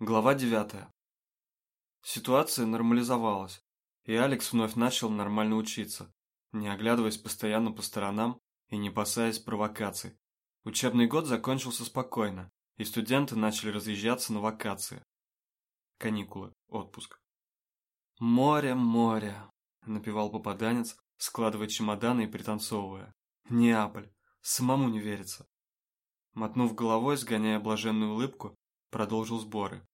Глава 9. Ситуация нормализовалась, и Алекс вновь начал нормально учиться, не оглядываясь постоянно по сторонам и не опасаясь провокаций. Учебный год закончился спокойно, и студенты начали разъезжаться на вакации. Каникулы, отпуск. «Море, море», – напевал попаданец, складывая чемоданы и пританцовывая. «Неаполь, самому не верится». Мотнув головой, сгоняя блаженную улыбку, продолжил сборы.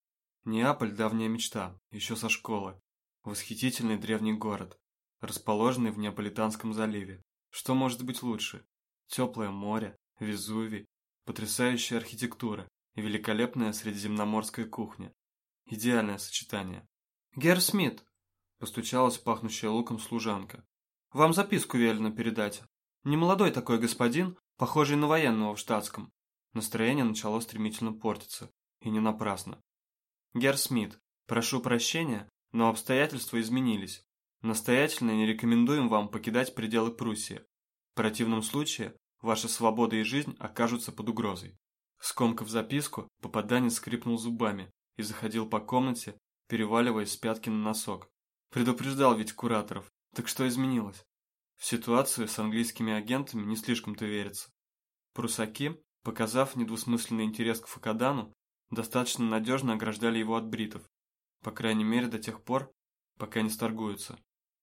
Неаполь – давняя мечта, еще со школы. Восхитительный древний город, расположенный в Неаполитанском заливе. Что может быть лучше? Теплое море, Везувий, потрясающая архитектура и великолепная средиземноморская кухня. Идеальное сочетание. «Герр Смит!» – постучалась пахнущая луком служанка. «Вам записку велено передать. Немолодой такой господин, похожий на военного в штатском». Настроение начало стремительно портиться. И не напрасно. Герр Смит, прошу прощения, но обстоятельства изменились. Настоятельно не рекомендуем вам покидать пределы Пруссии. В противном случае ваша свобода и жизнь окажутся под угрозой. Скомкав записку, попаданец скрипнул зубами и заходил по комнате, переваливаясь с пятки на носок. Предупреждал ведь кураторов. Так что изменилось? В ситуацию с английскими агентами не слишком-то верится. Прусаки, показав недвусмысленный интерес к Факадану, достаточно надежно ограждали его от бритов, по крайней мере до тех пор, пока не сторгуются.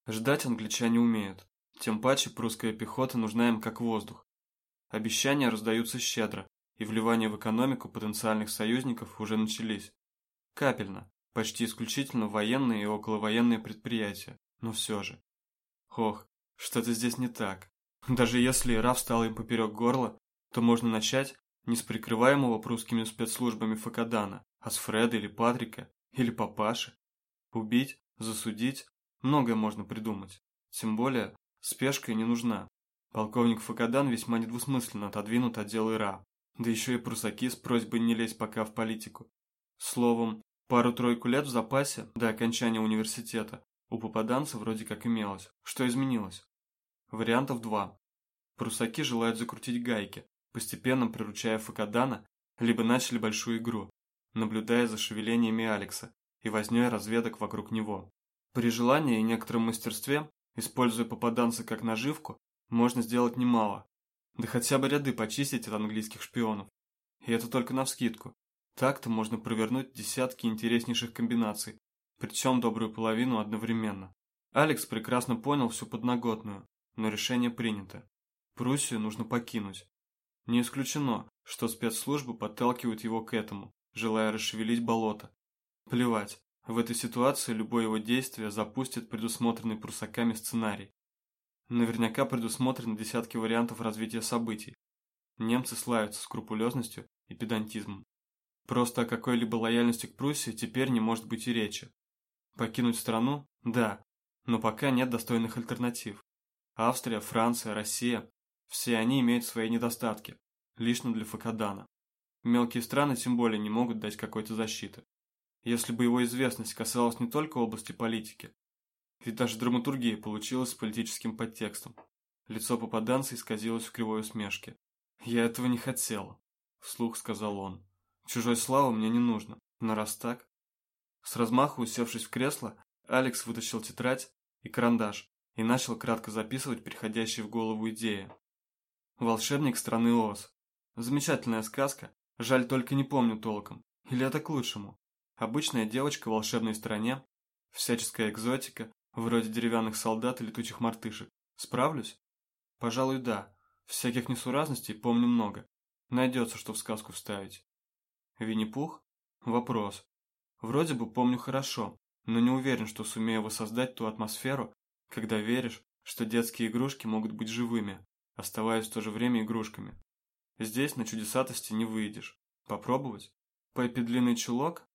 Ждать англичане умеют, тем паче прусская пехота нужна им как воздух. Обещания раздаются щедро, и вливания в экономику потенциальных союзников уже начались. Капельно, почти исключительно военные и околовоенные предприятия, но все же. Ох, что-то здесь не так. Даже если Ира встала им поперек горла, то можно начать не с прикрываемого прусскими спецслужбами Факадана, а с Фреда или Патрика, или папаши. Убить, засудить, многое можно придумать. Тем более, спешка и не нужна. Полковник Факадан весьма недвусмысленно отодвинут от дела Ира, да еще и прусаки с просьбой не лезть пока в политику. Словом, пару-тройку лет в запасе до окончания университета у попаданца вроде как имелось. Что изменилось? Вариантов два. Прусаки желают закрутить гайки, постепенно приручая Факадана, либо начали большую игру, наблюдая за шевелениями Алекса и вознёй разведок вокруг него. При желании и некотором мастерстве, используя попаданца как наживку, можно сделать немало, да хотя бы ряды почистить от английских шпионов. И это только навскидку. Так-то можно провернуть десятки интереснейших комбинаций, причем добрую половину одновременно. Алекс прекрасно понял всю подноготную, но решение принято. Пруссию нужно покинуть. Не исключено, что спецслужбы подталкивают его к этому, желая расшевелить болото. Плевать, в этой ситуации любое его действие запустит предусмотренный прусаками сценарий. Наверняка предусмотрены десятки вариантов развития событий. Немцы славятся скрупулезностью и педантизмом. Просто о какой-либо лояльности к Пруссии теперь не может быть и речи. Покинуть страну? Да, но пока нет достойных альтернатив. Австрия, Франция, Россия все они имеют свои недостатки, лично для Факадана. Мелкие страны тем более не могут дать какой-то защиты. Если бы его известность касалась не только области политики, ведь даже драматургия получилась с политическим подтекстом. Лицо попаданца исказилось в кривой усмешке. «Я этого не хотела», – вслух сказал он. «Чужой славы мне не нужно, но раз так...» С размаху усевшись в кресло, Алекс вытащил тетрадь и карандаш и начал кратко записывать приходящие в голову идеи. Волшебник страны Оз. Замечательная сказка, жаль только не помню толком. Или это к лучшему? Обычная девочка в волшебной стране, всяческая экзотика, вроде деревянных солдат и летучих мартышек. Справлюсь? Пожалуй, да. Всяких несуразностей помню много. Найдется, что в сказку вставить. Винни-Пух? Вопрос. Вроде бы помню хорошо, но не уверен, что сумею воссоздать ту атмосферу, когда веришь, что детские игрушки могут быть живыми, оставаясь в то же время игрушками. Здесь на чудесатости не выйдешь. Попробовать? Пеппи длинный чулок?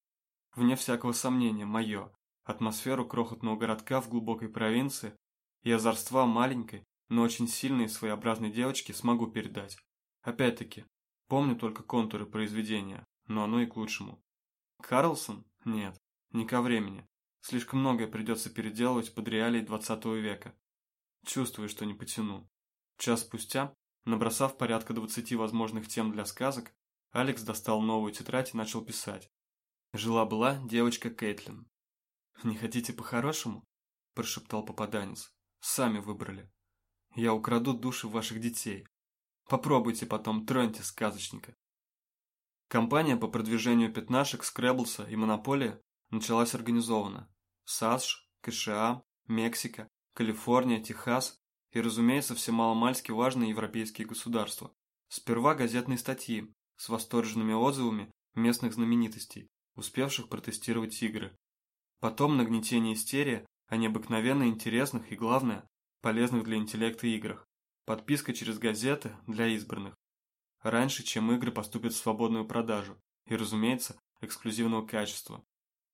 Вне всякого сомнения, мое. Атмосферу крохотного городка в глубокой провинции и озорства маленькой, но очень сильной и своеобразной девочки смогу передать. Опять-таки, помню только контуры произведения, но оно и к лучшему. Карлсон? Нет, не ко времени. Слишком многое придется переделывать под реалии 20 века. Чувствую, что не потяну. Час спустя, набросав порядка двадцати возможных тем для сказок, Алекс достал новую тетрадь и начал писать. Жила-была девочка Кейтлин. «Не хотите по-хорошему?» – прошептал попаданец. «Сами выбрали. Я украду души ваших детей. Попробуйте потом, троньте сказочника». Компания по продвижению пятнашек, скрэблса и монополия началась организованно. САСШ, КША, Мексика, Калифорния, Техас и, разумеется, все маломальски важные европейские государства. Сперва газетные статьи с восторженными отзывами местных знаменитостей, успевших протестировать игры. Потом нагнетение истерии о необыкновенно интересных и, главное, полезных для интеллекта играх. Подписка через газеты для избранных. Раньше, чем игры поступят в свободную продажу. И, разумеется, эксклюзивного качества.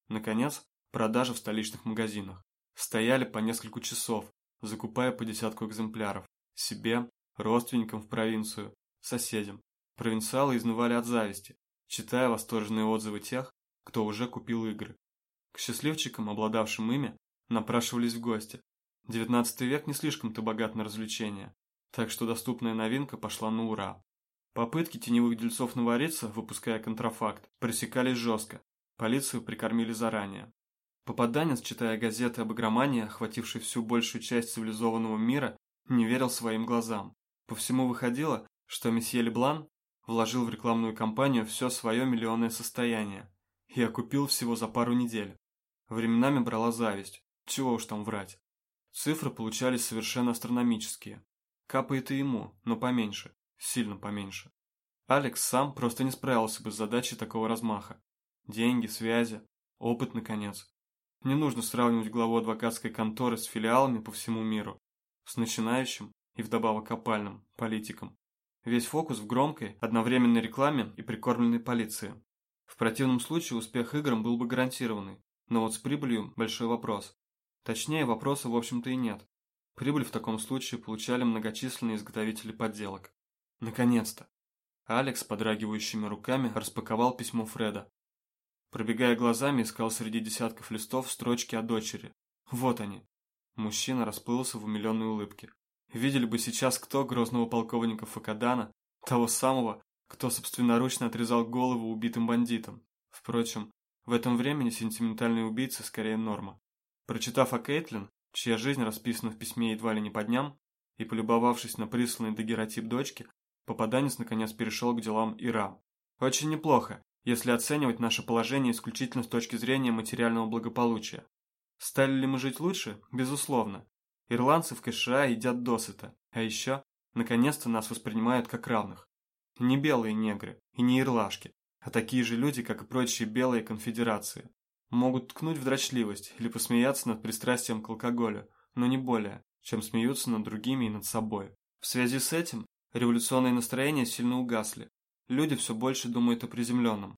Наконец, продажа в столичных магазинах. Стояли по несколько часов, закупая по десятку экземпляров. Себе, родственникам в провинцию, соседям. Провинциалы изнывали от зависти, читая восторженные отзывы тех, кто уже купил игры. К счастливчикам, обладавшим ими, напрашивались в гости. Девятнадцатый век не слишком-то богат на развлечения, так что доступная новинка пошла на ура. Попытки теневых дельцов навариться, выпуская контрафакт, пресекались жестко, полицию прикормили заранее. Попаданец, читая газеты об игромании, охватившей всю большую часть цивилизованного мира, не верил своим глазам. По всему выходило, что месье Леблан вложил в рекламную кампанию все свое миллионное состояние и окупил всего за пару недель. Временами брала зависть, чего уж там врать. Цифры получались совершенно астрономические. Капает и ему, но поменьше, сильно поменьше. Алекс сам просто не справился бы с задачей такого размаха. Деньги, связи, опыт, наконец. Не нужно сравнивать главу адвокатской конторы с филиалами по всему миру, с начинающим и вдобавок опальным политиком. Весь фокус в громкой, одновременной рекламе и прикормленной полиции. В противном случае успех играм был бы гарантированный, но вот с прибылью большой вопрос. Точнее, вопроса в общем-то и нет. Прибыль в таком случае получали многочисленные изготовители подделок. Наконец-то! Алекс подрагивающими руками распаковал письмо Фреда. Пробегая глазами, искал среди десятков листов строчки о дочери. Вот они. Мужчина расплылся в умиленной улыбке. Видели бы сейчас кто грозного полковника Факадана, того самого, кто собственноручно отрезал голову убитым бандитам. Впрочем, в этом времени сентиментальные убийцы скорее норма. Прочитав о Кейтлин, чья жизнь расписана в письме едва ли не по дням, и полюбовавшись на присланный дагеротип дочки, попаданец наконец перешел к делам Ира. Очень неплохо, если оценивать наше положение исключительно с точки зрения материального благополучия. Стали ли мы жить лучше? Безусловно. Ирландцы в КША едят досыта, а еще, наконец-то нас воспринимают как равных. Не белые негры и не ирлашки, а такие же люди, как и прочие белые конфедерации. Могут ткнуть в дрочливость или посмеяться над пристрастием к алкоголю, но не более, чем смеются над другими и над собой. В связи с этим революционные настроения сильно угасли. Люди все больше думают о приземленном.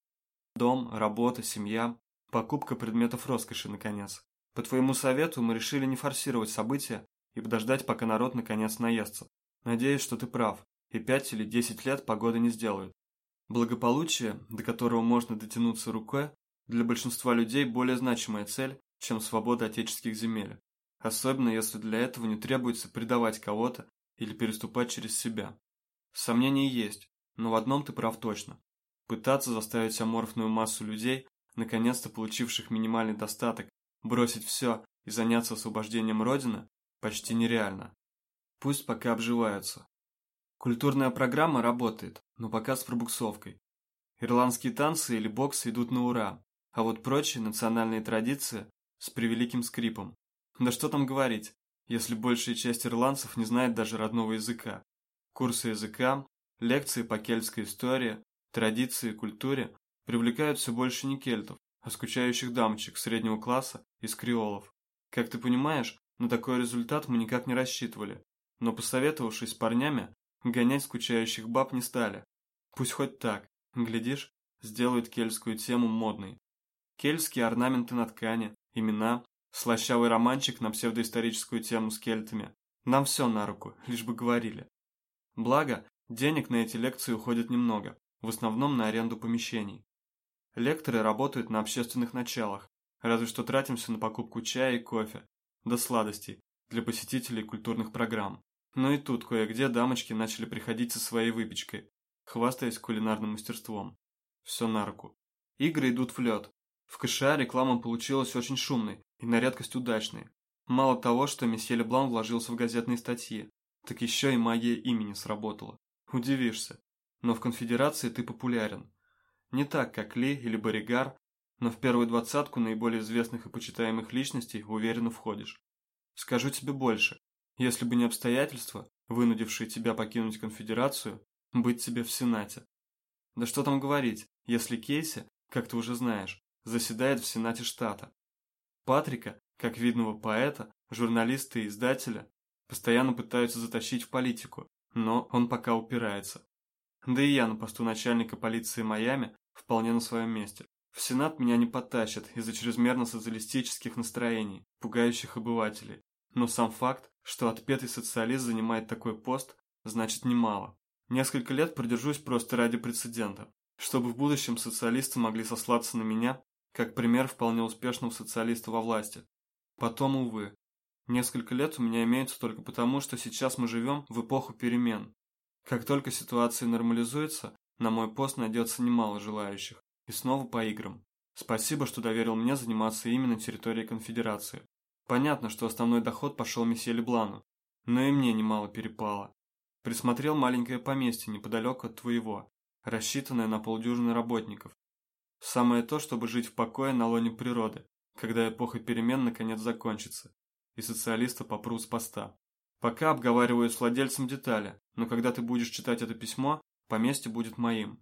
Дом, работа, семья, покупка предметов роскоши, наконец. По твоему совету мы решили не форсировать события и подождать, пока народ наконец наестся. Надеюсь, что ты прав, и пять или десять лет погоды не сделают. Благополучие, до которого можно дотянуться рукой, для большинства людей более значимая цель, чем свобода отеческих земель. Особенно если для этого не требуется предавать кого-то или переступать через себя. Сомнения есть, но в одном ты прав точно. Пытаться заставить аморфную массу людей, наконец-то получивших минимальный достаток, бросить все и заняться освобождением Родины, почти нереально. Пусть пока обживаются, Культурная программа работает, но пока с пробуксовкой. Ирландские танцы или бокс идут на ура, а вот прочие национальные традиции с превеликим скрипом. Да что там говорить, если большая часть ирландцев не знает даже родного языка. Курсы языка, лекции по кельтской истории, традиции и культуре привлекают все больше не кельтов, а скучающих дамочек среднего класса из креолов. Как ты понимаешь, на такой результат мы никак не рассчитывали, но посоветовавшись с парнями, Гонять скучающих баб не стали. Пусть хоть так, глядишь, сделают кельтскую тему модной. Кельтские орнаменты на ткани, имена, слащавый романчик на псевдоисторическую тему с кельтами. Нам все на руку, лишь бы говорили. Благо, денег на эти лекции уходит немного, в основном на аренду помещений. Лекторы работают на общественных началах, разве что тратимся на покупку чая и кофе, да сладостей для посетителей культурных программ. Но и тут кое-где дамочки начали приходить со своей выпечкой, хвастаясь кулинарным мастерством. Все на руку. Игры идут в лед. В КША реклама получилась очень шумной и на редкость удачной. Мало того, что месье Леблан вложился в газетные статьи, так еще и магия имени сработала. Удивишься. Но в конфедерации ты популярен. Не так, как Ли или Боригар, но в первую двадцатку наиболее известных и почитаемых личностей уверенно входишь. Скажу тебе больше. Если бы не обстоятельства, вынудившие тебя покинуть конфедерацию, быть тебе в Сенате. Да что там говорить, если Кейси, как ты уже знаешь, заседает в Сенате штата. Патрика, как видного поэта, журналиста и издателя, постоянно пытаются затащить в политику, но он пока упирается. Да и я на посту начальника полиции Майами вполне на своем месте. В Сенат меня не потащат из-за чрезмерно социалистических настроений, пугающих обывателей. Но сам факт, что отпетый социалист занимает такой пост, значит немало. Несколько лет продержусь просто ради прецедента, чтобы в будущем социалисты могли сослаться на меня, как пример вполне успешного социалиста во власти. Потом, увы. Несколько лет у меня имеются только потому, что сейчас мы живем в эпоху перемен. Как только ситуация нормализуется, на мой пост найдется немало желающих. И снова по играм. Спасибо, что доверил мне заниматься именно территорией конфедерации. Понятно, что основной доход пошел месье Леблану, но и мне немало перепало. Присмотрел маленькое поместье неподалеку от твоего, рассчитанное на полдюжины работников. Самое то, чтобы жить в покое на лоне природы, когда эпоха перемен наконец закончится, и социалисты попрут с поста. Пока обговариваю с владельцем детали, но когда ты будешь читать это письмо, поместье будет моим.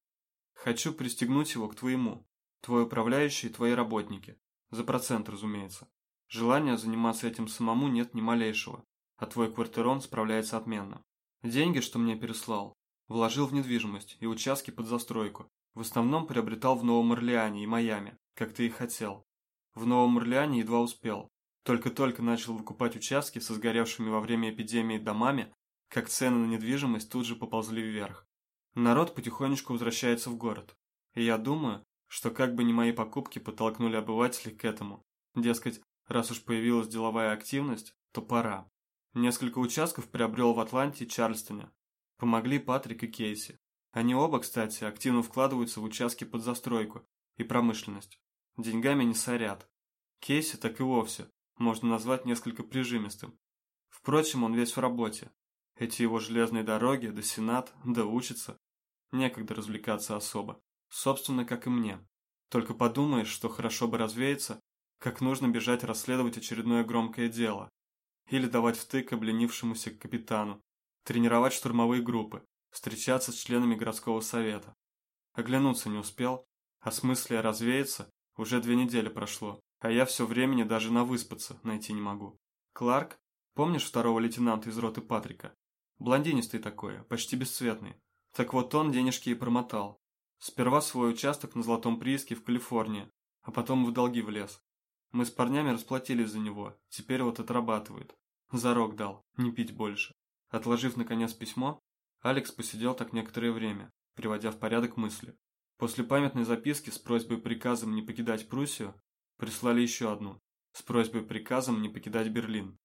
Хочу пристегнуть его к твоему, твой управляющий и твои работники. За процент, разумеется. Желания заниматься этим самому нет ни малейшего, а твой квартирон справляется отменно. Деньги, что мне переслал, вложил в недвижимость и участки под застройку. В основном приобретал в Новом Орлеане и Майами, как ты и хотел. В Новом Орлеане едва успел. Только-только начал выкупать участки со сгоревшими во время эпидемии домами, как цены на недвижимость тут же поползли вверх. Народ потихонечку возвращается в город. И я думаю, что как бы ни мои покупки подтолкнули обывателей к этому. Дескать, раз уж появилась деловая активность, то пора. Несколько участков приобрел в Атланте и Чарльстоне. Помогли Патрик и Кейси. Они оба, кстати, активно вкладываются в участки под застройку и промышленность. Деньгами не сорят. Кейси так и вовсе можно назвать несколько прижимистым. Впрочем, он весь в работе. Эти его железные дороги, да сенат, да учится. Некогда развлекаться особо. Собственно, как и мне. Только подумаешь, что хорошо бы развеяться, как нужно бежать расследовать очередное громкое дело. Или давать втык обленившемуся капитану. Тренировать штурмовые группы. Встречаться с членами городского совета. Оглянуться не успел, а с мысли развеяться уже две недели прошло, а я все времени даже на выспаться найти не могу. Кларк, помнишь второго лейтенанта из роты Патрика? Блондинистый такой, почти бесцветный. Так вот он денежки и промотал. Сперва свой участок на Золотом прииске в Калифорнии, а потом в долги влез. Мы с парнями расплатились за него, теперь вот отрабатывает. Зарок дал, не пить больше. Отложив наконец письмо, Алекс посидел так некоторое время, приводя в порядок мысли. После памятной записки с просьбой приказом не покидать Пруссию, прислали еще одну, с просьбой приказом не покидать Берлин.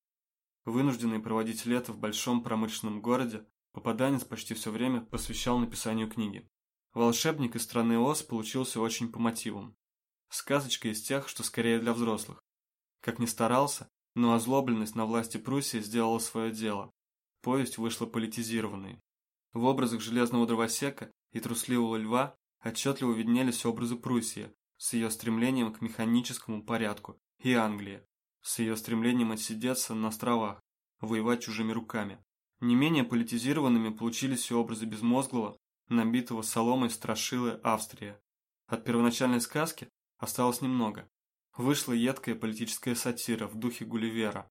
Вынужденный проводить лето в большом промышленном городе, попаданец почти все время посвящал написанию книги. «Волшебник из страны Оз» получился очень по мотивам. Сказочка из тех, что скорее для взрослых. Как ни старался, но озлобленность на власти Пруссии сделала свое дело. Повесть вышла политизированной. В образах железного дровосека и трусливого льва отчетливо виднелись образы Пруссии с ее стремлением к механическому порядку и Англии, с ее стремлением отсидеться на островах, воевать чужими руками. Не менее политизированными получились и образы безмозглого, набитого соломой страшилы Австрии. От первоначальной сказки осталось немного. Вышла едкая политическая сатира в духе Гулливера.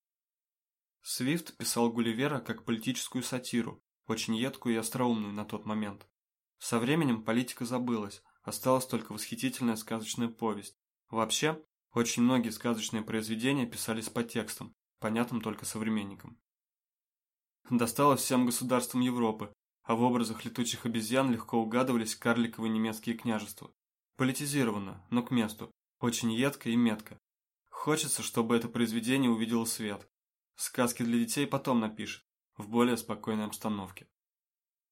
Свифт писал Гулливера как политическую сатиру, очень едкую и остроумную на тот момент. Со временем политика забылась, осталась только восхитительная сказочная повесть. Вообще, очень многие сказочные произведения писались по текстам, понятным только современникам. Досталось всем государствам Европы, а в образах летучих обезьян легко угадывались карликовые немецкие княжества. Политизировано, но к месту, очень едко и метко. Хочется, чтобы это произведение увидело свет. Сказки для детей потом напишет, в более спокойной обстановке.